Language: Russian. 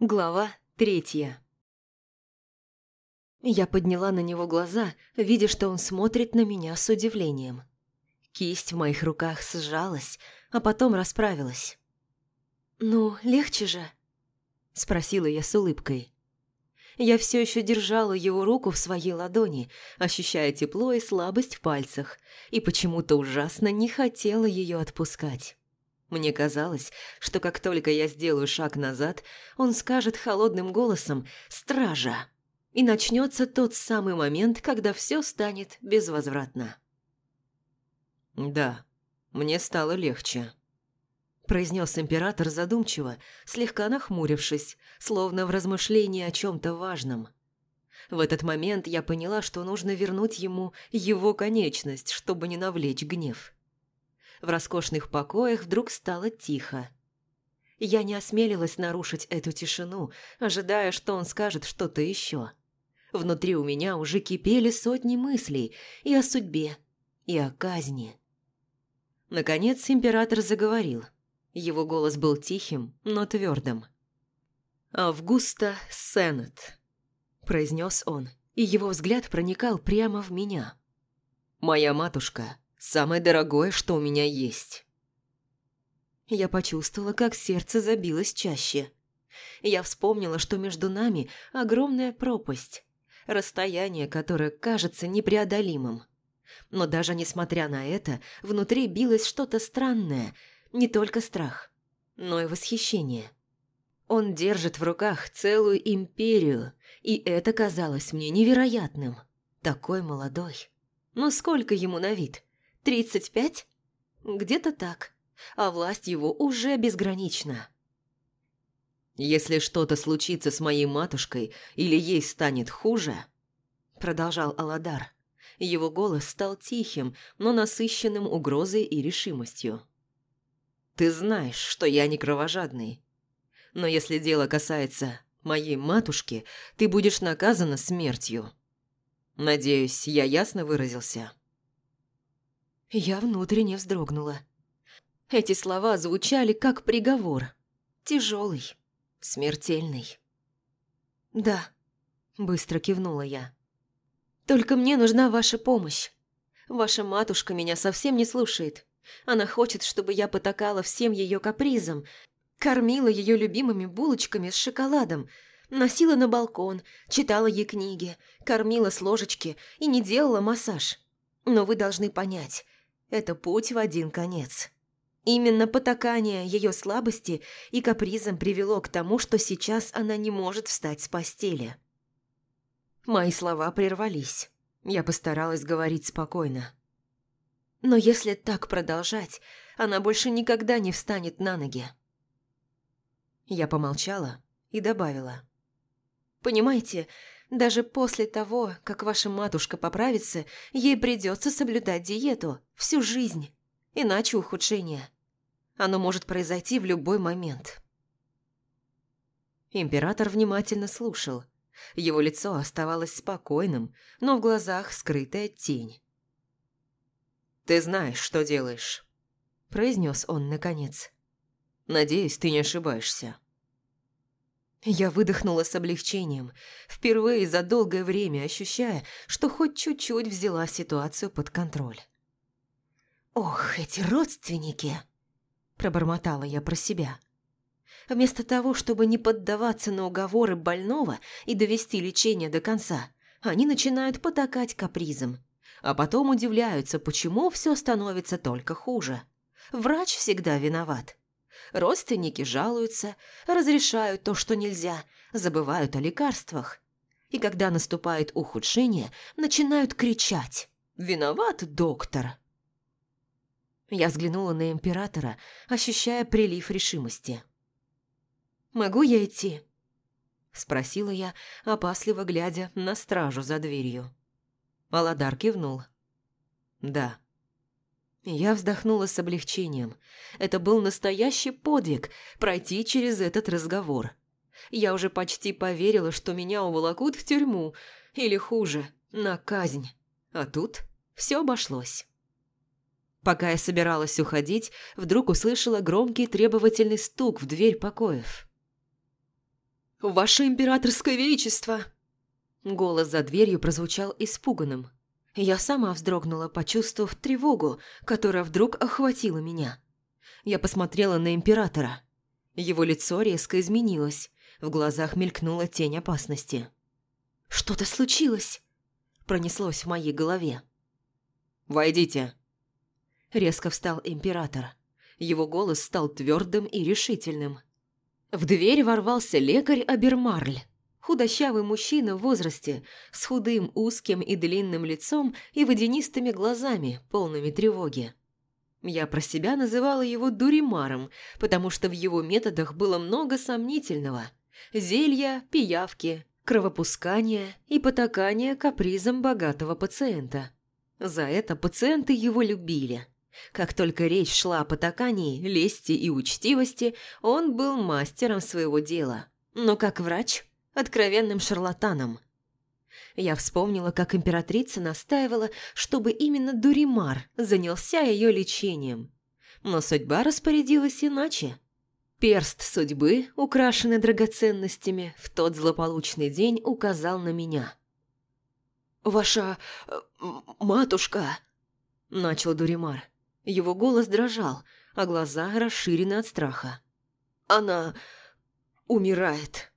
Глава третья Я подняла на него глаза, видя, что он смотрит на меня с удивлением. Кисть в моих руках сжалась, а потом расправилась. «Ну, легче же?» – спросила я с улыбкой. Я все еще держала его руку в своей ладони, ощущая тепло и слабость в пальцах, и почему-то ужасно не хотела ее отпускать. Мне казалось, что как только я сделаю шаг назад, он скажет холодным голосом «Стража!» и начнется тот самый момент, когда все станет безвозвратно. «Да, мне стало легче», – произнес император задумчиво, слегка нахмурившись, словно в размышлении о чем-то важном. В этот момент я поняла, что нужно вернуть ему его конечность, чтобы не навлечь гнев. В роскошных покоях вдруг стало тихо. Я не осмелилась нарушить эту тишину, ожидая, что он скажет что-то еще. Внутри у меня уже кипели сотни мыслей и о судьбе, и о казни. Наконец император заговорил – его голос был тихим, но твердым. «Августа Сеннет», – произнес он, и его взгляд проникал прямо в меня. «Моя матушка – самое дорогое, что у меня есть». Я почувствовала, как сердце забилось чаще. Я вспомнила, что между нами огромная пропасть, расстояние, которое кажется непреодолимым. Но даже несмотря на это, внутри билось что-то странное – не только страх, но и восхищение. Он держит в руках целую империю, и это казалось мне невероятным. Такой молодой. Но сколько ему на вид? Тридцать пять? Где-то так. А власть его уже безгранична. «Если что-то случится с моей матушкой или ей станет хуже», продолжал Аладар. Его голос стал тихим, но насыщенным угрозой и решимостью. Ты знаешь, что я не кровожадный. Но если дело касается моей матушки, ты будешь наказана смертью. Надеюсь, я ясно выразился?» Я внутренне вздрогнула. Эти слова звучали как приговор. Тяжелый, смертельный. «Да», – быстро кивнула я. «Только мне нужна ваша помощь. Ваша матушка меня совсем не слушает. Она хочет, чтобы я потакала всем ее капризам, кормила ее любимыми булочками с шоколадом, носила на балкон, читала ей книги, кормила с ложечки и не делала массаж. Но вы должны понять, это путь в один конец. Именно потакание ее слабости и капризам привело к тому, что сейчас она не может встать с постели. Мои слова прервались. Я постаралась говорить спокойно. Но если так продолжать, она больше никогда не встанет на ноги. Я помолчала и добавила. «Понимаете, даже после того, как ваша матушка поправится, ей придется соблюдать диету всю жизнь, иначе ухудшение. Оно может произойти в любой момент». Император внимательно слушал. Его лицо оставалось спокойным, но в глазах скрытая тень. «Ты знаешь, что делаешь», – произнес он наконец. «Надеюсь, ты не ошибаешься». Я выдохнула с облегчением, впервые за долгое время ощущая, что хоть чуть-чуть взяла ситуацию под контроль. «Ох, эти родственники!» – пробормотала я про себя. Вместо того, чтобы не поддаваться на уговоры больного и довести лечение до конца, они начинают потакать капризом, а потом удивляются, почему все становится только хуже. Врач всегда виноват. Родственники жалуются, разрешают то, что нельзя, забывают о лекарствах. И когда наступает ухудшение, начинают кричать «Виноват доктор!». Я взглянула на императора, ощущая прилив решимости. «Могу я идти?» – спросила я, опасливо глядя на стражу за дверью. Аладар кивнул. «Да». Я вздохнула с облегчением. Это был настоящий подвиг – пройти через этот разговор. Я уже почти поверила, что меня уволокут в тюрьму, или хуже, на казнь. А тут все обошлось. Пока я собиралась уходить, вдруг услышала громкий требовательный стук в дверь покоев. «Ваше императорское величество!» Голос за дверью прозвучал испуганным. Я сама вздрогнула, почувствовав тревогу, которая вдруг охватила меня. Я посмотрела на императора. Его лицо резко изменилось, в глазах мелькнула тень опасности. «Что-то случилось!» Пронеслось в моей голове. «Войдите!» Резко встал император. Его голос стал твердым и решительным. В дверь ворвался лекарь Абермарль. Худощавый мужчина в возрасте, с худым, узким и длинным лицом и водянистыми глазами, полными тревоги. Я про себя называла его Дуримаром, потому что в его методах было много сомнительного. Зелья, пиявки, кровопускание и потакание капризом богатого пациента. За это пациенты его любили. Как только речь шла о потакании, лести и учтивости, он был мастером своего дела. Но как врач – откровенным шарлатаном. Я вспомнила, как императрица настаивала, чтобы именно Дуримар занялся ее лечением. Но судьба распорядилась иначе. Перст судьбы, украшенный драгоценностями, в тот злополучный день указал на меня. «Ваша... Э, матушка...» – начал Дуримар. Его голос дрожал, а глаза расширены от страха. «Она... умирает».